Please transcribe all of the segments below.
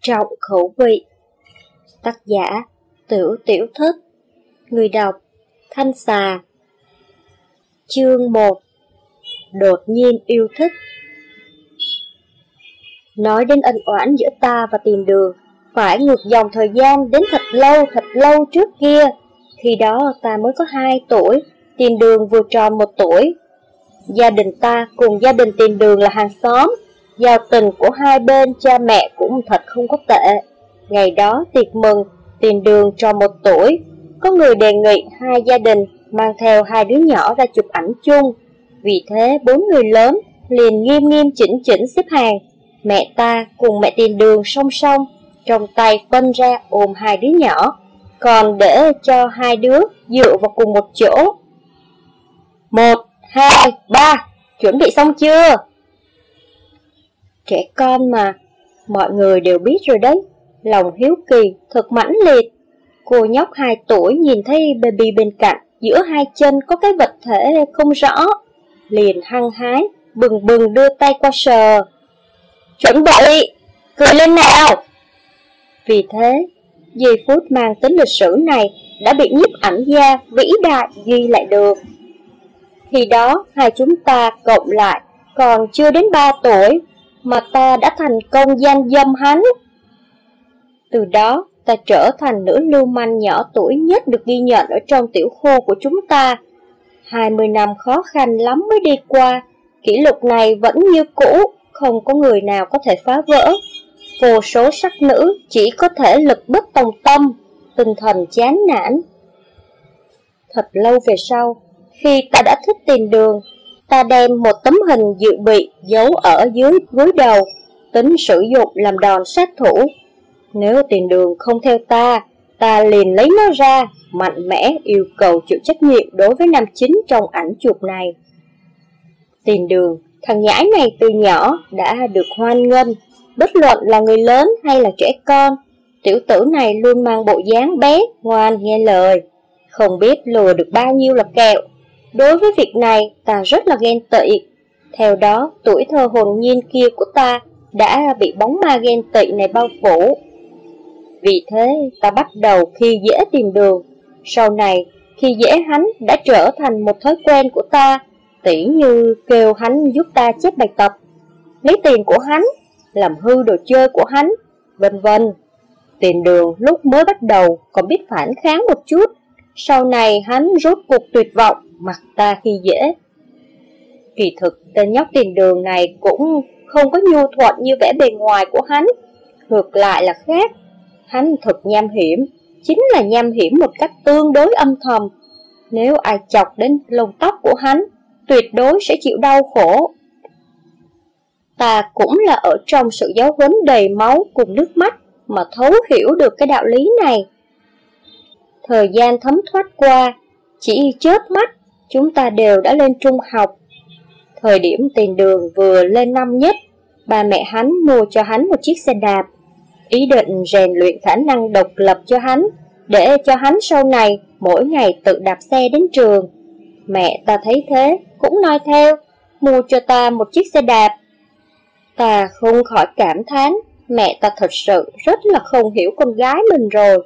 trọng khẩu vị. Tác giả, Tiểu Tiểu Thức Người đọc, Thanh Xà. Chương 1 Đột nhiên yêu thích. Nói đến ân oán giữa ta và tìm đường, Phải ngược dòng thời gian đến thật lâu thật lâu trước kia Khi đó ta mới có 2 tuổi, Tìm đường vừa tròn một tuổi. Gia đình ta cùng gia đình tìm đường là hàng xóm. Giao tình của hai bên cha mẹ cũng thật không có tệ. Ngày đó tiệc mừng, tiền đường cho một tuổi, có người đề nghị hai gia đình mang theo hai đứa nhỏ ra chụp ảnh chung. Vì thế bốn người lớn liền nghiêm nghiêm chỉnh chỉnh xếp hàng. Mẹ ta cùng mẹ tiền đường song song, trong tay quanh ra ôm hai đứa nhỏ, còn để cho hai đứa dựa vào cùng một chỗ. Một, hai, ba, chuẩn bị xong chưa? Trẻ con mà, mọi người đều biết rồi đấy, lòng hiếu kỳ thật mãnh liệt. Cô nhóc 2 tuổi nhìn thấy baby bên cạnh, giữa hai chân có cái vật thể không rõ, liền hăng hái, bừng bừng đưa tay qua sờ. Chuẩn bị, cười lên nào! Vì thế, giây phút mang tính lịch sử này đã bị nhiếp ảnh gia vĩ đại ghi lại được. Khi đó, hai chúng ta cộng lại còn chưa đến 3 tuổi, mà ta đã thành công gian dâm hắn. Từ đó, ta trở thành nữ lưu manh nhỏ tuổi nhất được ghi nhận ở trong tiểu khu của chúng ta. 20 năm khó khăn lắm mới đi qua, kỷ lục này vẫn như cũ, không có người nào có thể phá vỡ. Vô số sắc nữ chỉ có thể lực bất tòng tâm, tinh thần chán nản. Thật lâu về sau, khi ta đã thích tìm đường, ta đem một tấm hình dự bị giấu ở dưới gối đầu, tính sử dụng làm đòn sát thủ. Nếu tiền đường không theo ta, ta liền lấy nó ra, mạnh mẽ yêu cầu chịu trách nhiệm đối với nam chính trong ảnh chụp này. Tiền đường, thằng nhãi này từ nhỏ đã được hoan nghênh, bất luận là người lớn hay là trẻ con. Tiểu tử này luôn mang bộ dáng bé, ngoan, nghe lời. Không biết lừa được bao nhiêu là kẹo, Đối với việc này, ta rất là ghen tị. Theo đó, tuổi thơ hồn nhiên kia của ta đã bị bóng ma ghen tị này bao phủ. Vì thế, ta bắt đầu khi dễ tìm đường. Sau này, khi dễ hắn đã trở thành một thói quen của ta, tỉ như kêu hắn giúp ta chép bài tập, lấy tiền của hắn, làm hư đồ chơi của hắn, vân vân. Tìm đường lúc mới bắt đầu còn biết phản kháng một chút, sau này hắn rốt cuộc tuyệt vọng, mặt ta khi dễ. Kỳ thực, tên nhóc tiền đường này cũng không có nhu thuận như vẻ bề ngoài của hắn. Ngược lại là khác, hắn thật nham hiểm, chính là nham hiểm một cách tương đối âm thầm. Nếu ai chọc đến lông tóc của hắn, tuyệt đối sẽ chịu đau khổ. Ta cũng là ở trong sự giáo huấn đầy máu cùng nước mắt mà thấu hiểu được cái đạo lý này. Thời gian thấm thoát qua, chỉ chớp mắt, chúng ta đều đã lên trung học. Thời điểm tiền đường vừa lên năm nhất, ba mẹ hắn mua cho hắn một chiếc xe đạp. Ý định rèn luyện khả năng độc lập cho hắn, để cho hắn sau này mỗi ngày tự đạp xe đến trường. Mẹ ta thấy thế, cũng nói theo, mua cho ta một chiếc xe đạp. Ta không khỏi cảm thán, mẹ ta thật sự rất là không hiểu con gái mình rồi.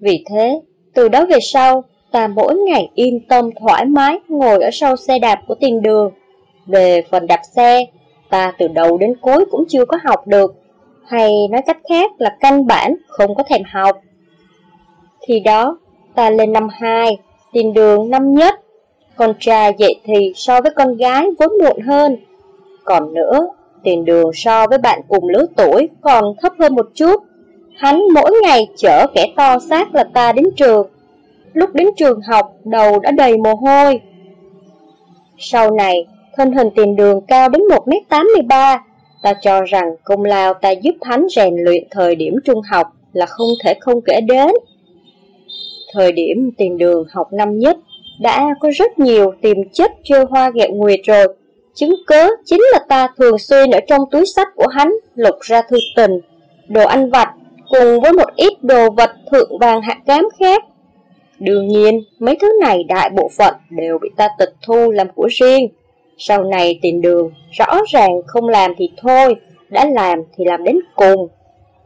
Vì thế, từ đó về sau, ta mỗi ngày yên tâm thoải mái ngồi ở sau xe đạp của tiền đường. Về phần đạp xe, ta từ đầu đến cuối cũng chưa có học được, hay nói cách khác là căn bản không có thèm học. Thì đó, ta lên năm 2, tiền đường năm nhất, con trai dậy thì so với con gái vốn muộn hơn. Còn nữa, tiền đường so với bạn cùng lứa tuổi còn thấp hơn một chút. Hắn mỗi ngày chở kẻ to xác là ta đến trường. Lúc đến trường học, đầu đã đầy mồ hôi. Sau này, thân hình tìm đường cao đến 1m83. Ta cho rằng công lao ta giúp hắn rèn luyện thời điểm trung học là không thể không kể đến. Thời điểm tìm đường học năm nhất, đã có rất nhiều tìm chất chơi hoa gẹo nguyệt rồi. Chứng cớ chính là ta thường xuyên ở trong túi sách của hắn lục ra thư tình, đồ ăn vặt cùng với một ít đồ vật thượng vàng hạ cám khác. Đương nhiên, mấy thứ này đại bộ phận đều bị ta tịch thu làm của riêng. Sau này tiền đường, rõ ràng không làm thì thôi, đã làm thì làm đến cùng.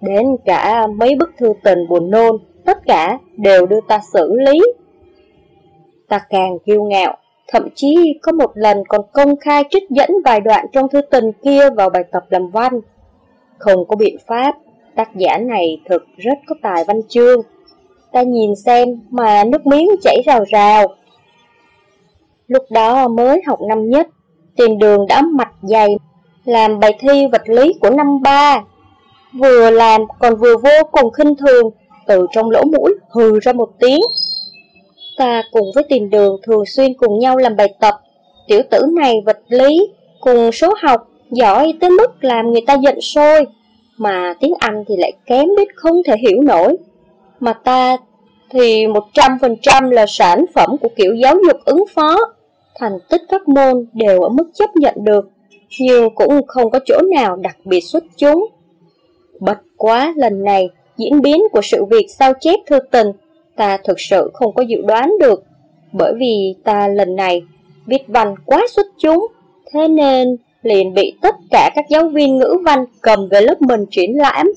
Đến cả mấy bức thư tình buồn nôn, tất cả đều đưa ta xử lý. Ta càng kiêu ngạo, thậm chí có một lần còn công khai trích dẫn vài đoạn trong thư tình kia vào bài tập làm văn. Không có biện pháp, tác giả này thực rất có tài văn chương. Ta nhìn xem mà nước miếng chảy rào rào. Lúc đó mới học năm nhất, tiền đường đã mặt dày làm bài thi vật lý của năm ba. Vừa làm còn vừa vô cùng khinh thường, từ trong lỗ mũi hừ ra một tiếng. Ta cùng với tiền đường thường xuyên cùng nhau làm bài tập. Tiểu tử này vật lý, cùng số học, giỏi tới mức làm người ta giận sôi. Mà tiếng Anh thì lại kém biết không thể hiểu nổi. Mà ta thì 100% là sản phẩm của kiểu giáo dục ứng phó. Thành tích các môn đều ở mức chấp nhận được, nhưng cũng không có chỗ nào đặc biệt xuất chúng. Bất quá lần này, diễn biến của sự việc sao chép thư tình, ta thực sự không có dự đoán được, bởi vì ta lần này viết văn quá xuất chúng, thế nên liền bị tất cả các giáo viên ngữ văn cầm về lớp mình triển lãm.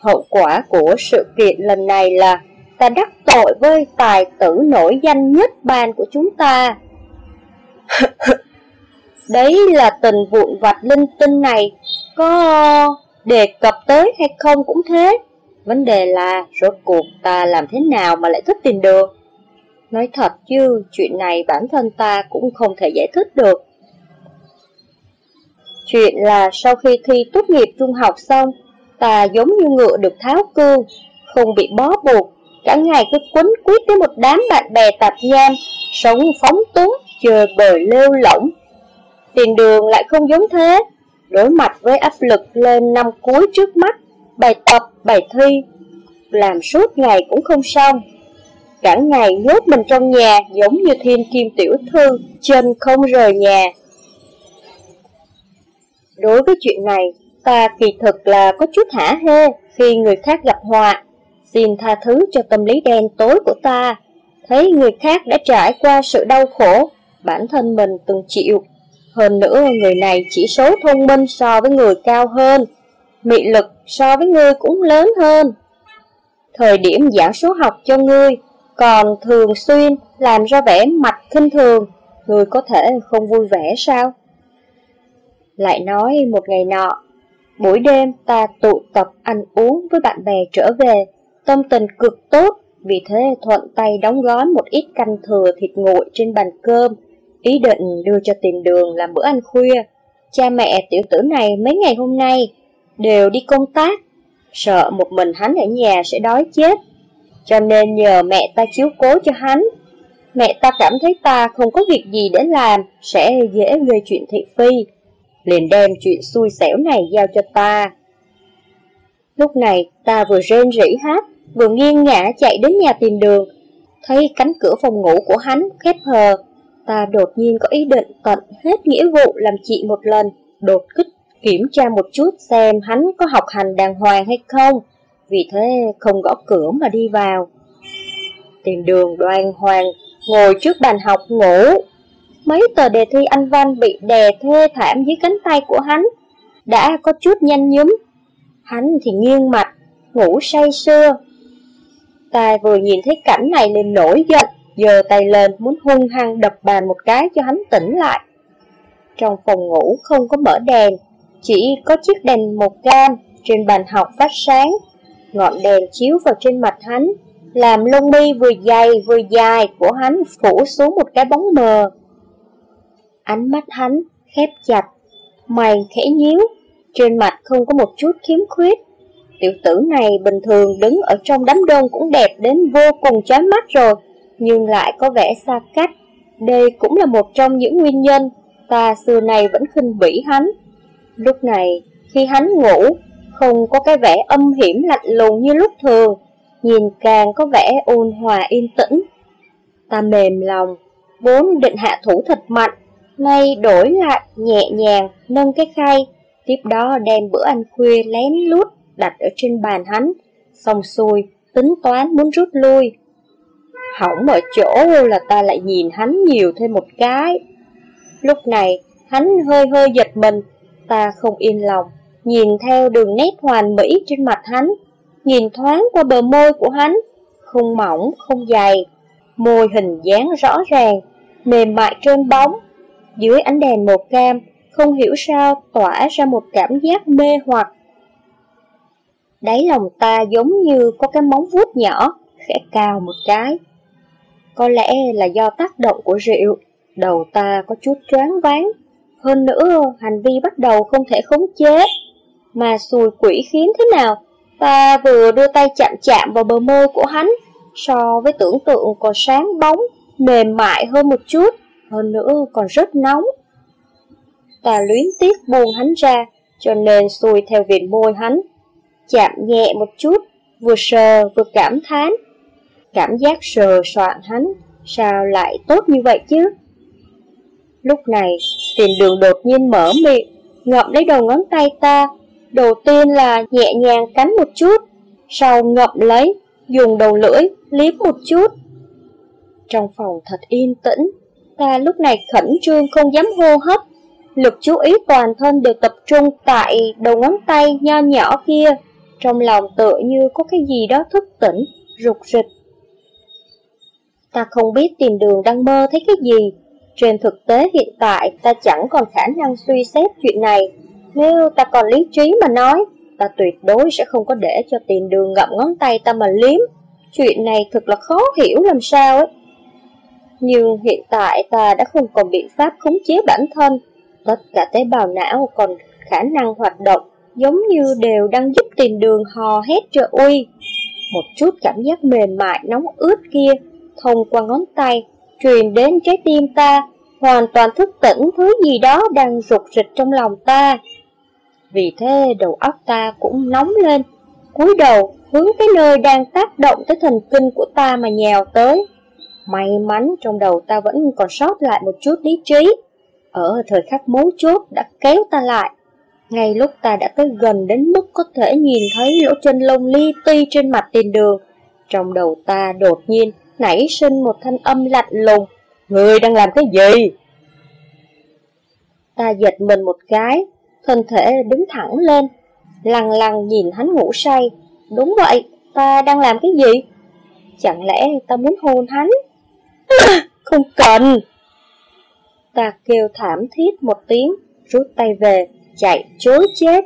Hậu quả của sự kiện lần này là ta đắc tội với tài tử nổi danh nhất ban của chúng ta. Đấy là tình vụn vặt linh tinh này, có đề cập tới hay không cũng thế. Vấn đề là rốt cuộc ta làm thế nào mà lại thích tìm được. Nói thật chứ, chuyện này bản thân ta cũng không thể giải thích được. Chuyện là sau khi thi tốt nghiệp trung học xong, ta giống như ngựa được tháo cương, không bị bó buộc, cả ngày cứ quấn quýt với một đám bạn bè tạp nham, sống phóng túng, chơi bời lêu lỏng. Tiền đường lại không giống thế, đối mặt với áp lực lên năm cuối trước mắt, bài tập, bài thi, làm suốt ngày cũng không xong. Cả ngày nhốt mình trong nhà giống như thiên kim tiểu thư, chân không rời nhà. Đối với chuyện này, ta kỳ thực là có chút hả hê khi người khác gặp họa. Xin tha thứ cho tâm lý đen tối của ta. Thấy người khác đã trải qua sự đau khổ, bản thân mình từng chịu. Hơn nữa, người này chỉ số thông minh so với người cao hơn, mị lực so với ngươi cũng lớn hơn. Thời điểm giảng số học cho ngươi, còn thường xuyên làm ra vẻ mặt khinh thường, ngươi có thể không vui vẻ sao? Lại nói một ngày nọ, buổi đêm ta tụ tập ăn uống với bạn bè trở về, tâm tình cực tốt, vì thế thuận tay đóng gói một ít canh thừa thịt nguội trên bàn cơm, ý định đưa cho tiền đường làm bữa ăn khuya. Cha mẹ tiểu tử này mấy ngày hôm nay đều đi công tác, sợ một mình hắn ở nhà sẽ đói chết, cho nên nhờ mẹ ta chiếu cố cho hắn. Mẹ ta cảm thấy ta không có việc gì để làm, sẽ dễ gây chuyện thị phi, liền đem chuyện xui xẻo này giao cho ta. Lúc này ta vừa rên rỉ hát, vừa nghiêng ngã chạy đến nhà tìm đường, thấy cánh cửa phòng ngủ của hắn khép hờ. Ta đột nhiên có ý định tận hết nghĩa vụ làm chị một lần, đột kích kiểm tra một chút xem hắn có học hành đàng hoàng hay không, vì thế không gõ cửa mà đi vào. tìm đường đoan hoàng ngồi trước bàn học ngủ. Mấy tờ đề thi anh văn bị đè thê thảm dưới cánh tay của hắn, đã có chút nhanh nhúm. Hắn thì nghiêng mặt, ngủ say sưa. Ta vừa nhìn thấy cảnh này liền nổi giận, giơ tay lên muốn hung hăng đập bàn một cái cho hắn tỉnh lại. Trong phòng ngủ không có mở đèn, chỉ có chiếc đèn một cam trên bàn học phát sáng, ngọn đèn chiếu vào trên mặt hắn, làm lông mi vừa dày vừa dài của hắn phủ xuống một cái bóng mờ. Ánh mắt hắn khép chặt, mày khẽ nhíu, trên mặt không có một chút khiếm khuyết. Tiểu tử này bình thường đứng ở trong đám đông cũng đẹp đến vô cùng chói mắt rồi, nhưng lại có vẻ xa cách. Đây cũng là một trong những nguyên nhân ta xưa này vẫn khinh bỉ hắn. Lúc này, khi hắn ngủ, không có cái vẻ âm hiểm lạnh lùng như lúc thường, nhìn càng có vẻ ôn hòa yên tĩnh. Ta mềm lòng, vốn định hạ thủ thật mạnh, nay đổi lại nhẹ nhàng nâng cái khay, tiếp đó đem bữa ăn khuya lén lút đặt ở trên bàn hắn, xong xuôi, tính toán muốn rút lui. Hỏng ở chỗ là ta lại nhìn hắn nhiều thêm một cái. Lúc này, hắn hơi hơi giật mình, ta không yên lòng, nhìn theo đường nét hoàn mỹ trên mặt hắn, nhìn thoáng qua bờ môi của hắn, không mỏng, không dày, môi hình dáng rõ ràng, mềm mại trơn bóng. Dưới ánh đèn màu cam, không hiểu sao tỏa ra một cảm giác mê hoặc. Đáy lòng ta giống như có cái móng vuốt nhỏ, khẽ cao một cái. Có lẽ là do tác động của rượu, đầu ta có chút choáng váng. Hơn nữa, hành vi bắt đầu không thể khống chế. Mà xùi quỷ khiến thế nào? Ta vừa đưa tay chạm chạm vào bờ môi của hắn, so với tưởng tượng còn sáng bóng, mềm mại hơn một chút, hơn nữa còn rất nóng. Ta luyến tiếc buông hắn ra, cho nên xuôi theo viền môi hắn, chạm nhẹ một chút, vừa sờ vừa cảm thán. Cảm giác sờ soạn hắn, sao lại tốt như vậy chứ? Lúc này, tiền đường đột nhiên mở miệng, ngậm lấy đầu ngón tay ta. Đầu tiên là nhẹ nhàng cắn một chút, sau ngậm lấy, dùng đầu lưỡi, liếm một chút. Trong phòng thật yên tĩnh, ta lúc này khẩn trương không dám hô hấp. Lực chú ý toàn thân đều tập trung tại đầu ngón tay nho nhỏ kia. Trong lòng tựa như có cái gì đó thức tỉnh, rụt rịch. Ta không biết tiền đường đang mơ thấy cái gì. Trên thực tế hiện tại ta chẳng còn khả năng suy xét chuyện này. Nếu ta còn lý trí mà nói, ta tuyệt đối sẽ không có để cho tiền đường ngậm ngón tay ta mà liếm. Chuyện này thật là khó hiểu làm sao ấy. Nhưng hiện tại ta đã không còn biện pháp khống chế bản thân. Tất cả tế bào não còn khả năng hoạt động giống như đều đang giúp tìm đường hò hét trợ uy. Một chút cảm giác mềm mại nóng ướt kia thông qua ngón tay truyền đến trái tim ta, hoàn toàn thức tỉnh thứ gì đó đang rụt rịch trong lòng ta. Vì thế đầu óc ta cũng nóng lên, cúi đầu hướng cái nơi đang tác động tới thần kinh của ta mà nhào tới. May mắn trong đầu ta vẫn còn sót lại một chút lý trí. Ở thời khắc mấu chốt đã kéo ta lại. Ngay lúc ta đã tới gần đến mức có thể nhìn thấy lỗ chân lông li ti trên mặt tiền đường, trong đầu ta đột nhiên nảy sinh một thanh âm lạnh lùng. Người đang làm cái gì? Ta giật mình một cái, thân thể đứng thẳng lên, lằng lằng nhìn hắn ngủ say. Đúng vậy, ta đang làm cái gì? Chẳng lẽ ta muốn hôn hắn? không cần! Ta kêu thảm thiết một tiếng, rút tay về, chạy chối chết.